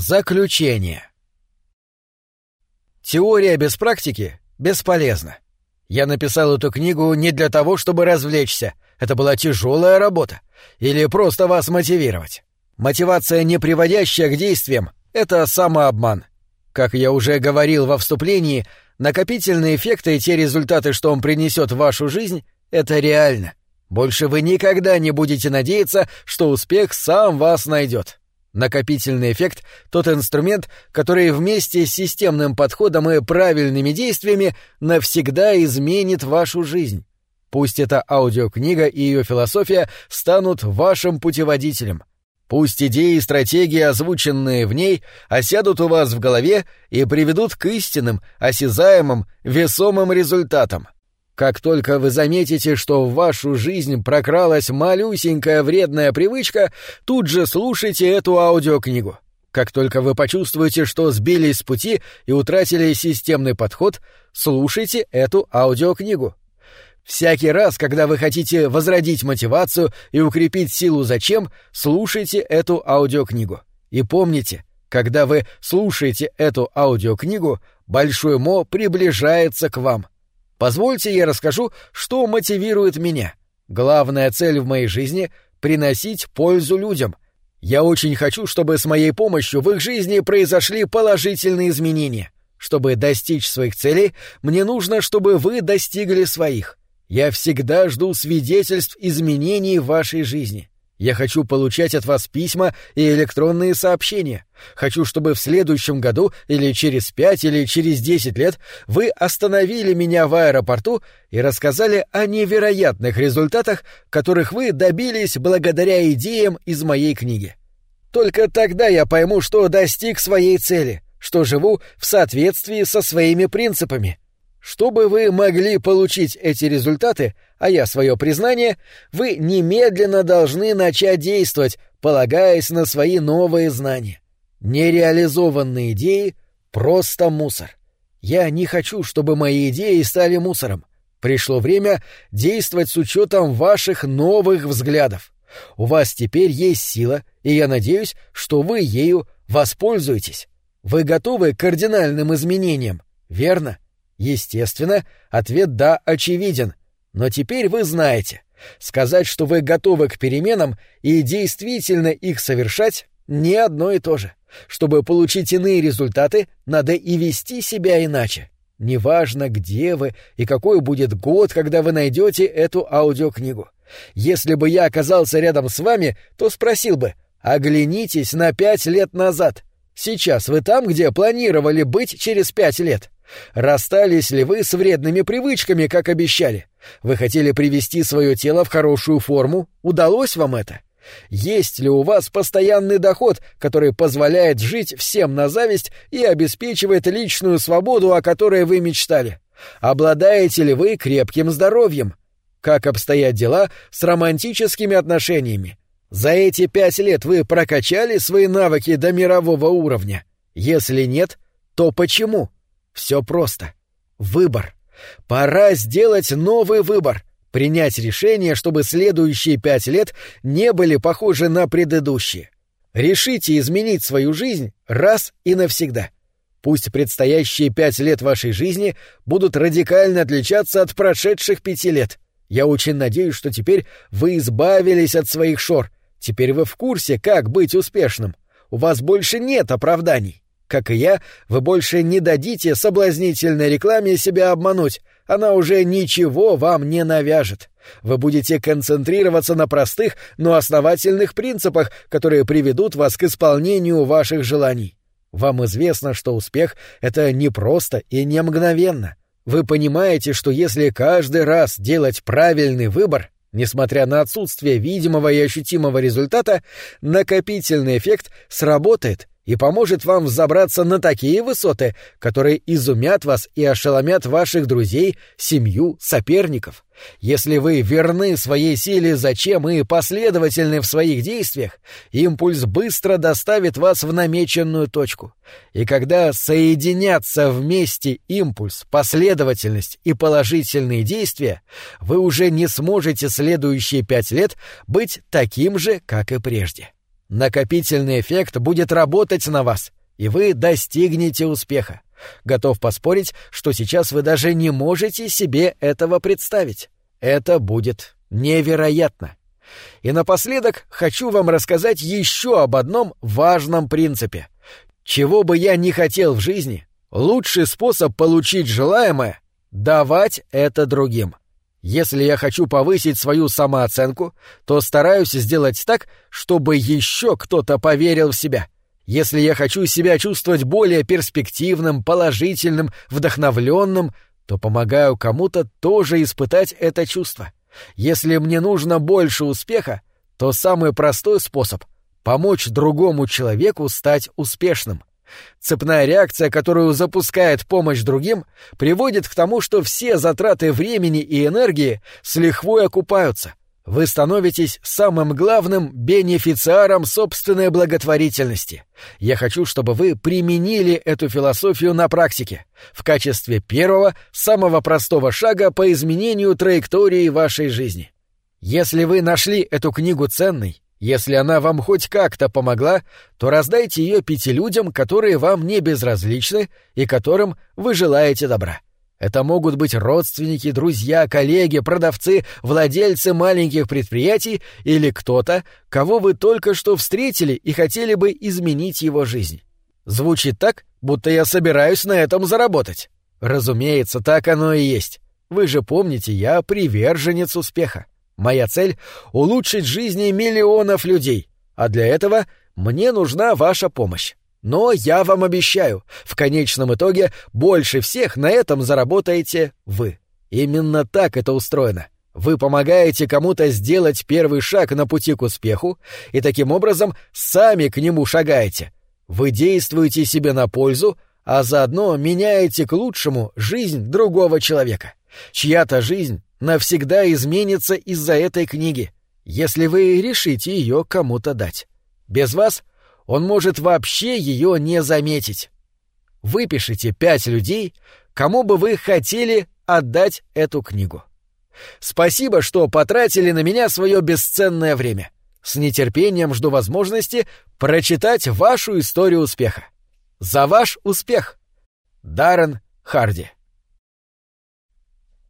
Заключение. Теория без практики бесполезна. Я написал эту книгу не для того, чтобы развлечься. Это была тяжелая работа. Или просто вас мотивировать. Мотивация, не приводящая к действиям, — это самообман. Как я уже говорил во вступлении, накопительные эффекты и те результаты, что он принесет в вашу жизнь, — это реально. Больше вы никогда не будете надеяться, что успех сам вас найдет. Накопительный эффект — тот инструмент, который вместе с системным подходом и правильными действиями навсегда изменит вашу жизнь. Пусть эта аудиокнига и ее философия станут вашим путеводителем. Пусть идеи и стратегии, озвученные в ней, осядут у вас в голове и приведут к истинным, осязаемым, весомым результатам — как только вы заметите, что в вашу жизнь прокралась малюсенькая вредная привычка, тут же слушайте эту аудиокнигу. Как только вы почувствуете, что сбились с пути и утратили системный подход, слушайте эту аудиокнигу. Всякий раз, когда вы хотите возродить мотивацию и укрепить силу зачем, слушайте эту аудиокнигу. И помните, когда вы слушаете эту аудиокнигу, Большой Мо приближается к вам — Позвольте я расскажу, что мотивирует меня. Главная цель в моей жизни — приносить пользу людям. Я очень хочу, чтобы с моей помощью в их жизни произошли положительные изменения. Чтобы достичь своих целей, мне нужно, чтобы вы достигли своих. Я всегда жду свидетельств изменений в вашей жизни. Я хочу получать от вас письма и электронные сообщения. Хочу, чтобы в следующем году или через пять или через десять лет вы остановили меня в аэропорту и рассказали о невероятных результатах, которых вы добились благодаря идеям из моей книги. Только тогда я пойму, что достиг своей цели, что живу в соответствии со своими принципами. Чтобы вы могли получить эти результаты, а я свое признание, вы немедленно должны начать действовать, полагаясь на свои новые знания. Нереализованные идеи — просто мусор. Я не хочу, чтобы мои идеи стали мусором. Пришло время действовать с учетом ваших новых взглядов. У вас теперь есть сила, и я надеюсь, что вы ею воспользуетесь. Вы готовы к кардинальным изменениям, верно? Естественно, ответ «да» очевиден. Но теперь вы знаете. Сказать, что вы готовы к переменам и действительно их совершать — не одно и то же. Чтобы получить иные результаты, надо и вести себя иначе. Неважно, где вы и какой будет год, когда вы найдете эту аудиокнигу. Если бы я оказался рядом с вами, то спросил бы «Оглянитесь на пять лет назад. Сейчас вы там, где планировали быть через пять лет?» Расстались ли вы с вредными привычками, как обещали? Вы хотели привести свое тело в хорошую форму? Удалось вам это? Есть ли у вас постоянный доход, который позволяет жить всем на зависть и обеспечивает личную свободу, о которой вы мечтали? Обладаете ли вы крепким здоровьем? Как обстоят дела с романтическими отношениями? За эти пять лет вы прокачали свои навыки до мирового уровня? Если нет, то почему? Все просто. Выбор. Пора сделать новый выбор. Принять решение, чтобы следующие пять лет не были похожи на предыдущие. Решите изменить свою жизнь раз и навсегда. Пусть предстоящие пять лет вашей жизни будут радикально отличаться от прошедших пяти лет. Я очень надеюсь, что теперь вы избавились от своих шор. Теперь вы в курсе, как быть успешным. У вас больше нет оправданий. Как и я, вы больше не дадите соблазнительной рекламе себя обмануть, она уже ничего вам не навяжет. Вы будете концентрироваться на простых, но основательных принципах, которые приведут вас к исполнению ваших желаний. Вам известно, что успех — это не просто и не мгновенно. Вы понимаете, что если каждый раз делать правильный выбор, несмотря на отсутствие видимого и ощутимого результата, накопительный эффект сработает — и поможет вам взобраться на такие высоты, которые изумят вас и ошеломят ваших друзей, семью, соперников. Если вы верны своей силе зачем и последовательны в своих действиях, импульс быстро доставит вас в намеченную точку. И когда соединятся вместе импульс, последовательность и положительные действия, вы уже не сможете следующие пять лет быть таким же, как и прежде. Накопительный эффект будет работать на вас, и вы достигнете успеха. Готов поспорить, что сейчас вы даже не можете себе этого представить. Это будет невероятно. И напоследок хочу вам рассказать еще об одном важном принципе. Чего бы я ни хотел в жизни, лучший способ получить желаемое — давать это другим. Если я хочу повысить свою самооценку, то стараюсь сделать так, чтобы еще кто-то поверил в себя. Если я хочу себя чувствовать более перспективным, положительным, вдохновленным, то помогаю кому-то тоже испытать это чувство. Если мне нужно больше успеха, то самый простой способ — помочь другому человеку стать успешным. Цепная реакция, которую запускает помощь другим, приводит к тому, что все затраты времени и энергии с лихвой окупаются. Вы становитесь самым главным бенефициаром собственной благотворительности. Я хочу, чтобы вы применили эту философию на практике, в качестве первого, самого простого шага по изменению траектории вашей жизни. Если вы нашли эту книгу ценной, если она вам хоть как-то помогла, то раздайте ее пяти людям, которые вам не безразличны и которым вы желаете добра. Это могут быть родственники, друзья, коллеги, продавцы, владельцы маленьких предприятий или кто-то, кого вы только что встретили и хотели бы изменить его жизнь. Звучит так, будто я собираюсь на этом заработать. Разумеется, так оно и есть. Вы же помните, я приверженец успеха. Моя цель — улучшить жизни миллионов людей, а для этого мне нужна ваша помощь. Но я вам обещаю, в конечном итоге больше всех на этом заработаете вы. Именно так это устроено. Вы помогаете кому-то сделать первый шаг на пути к успеху и таким образом сами к нему шагаете. Вы действуете себе на пользу, а заодно меняете к лучшему жизнь другого человека. Чья-то жизнь навсегда изменится из-за этой книги, если вы решите ее кому-то дать. Без вас он может вообще ее не заметить. Выпишите пять людей, кому бы вы хотели отдать эту книгу. Спасибо, что потратили на меня свое бесценное время. С нетерпением жду возможности прочитать вашу историю успеха. За ваш успех! Даррен Харди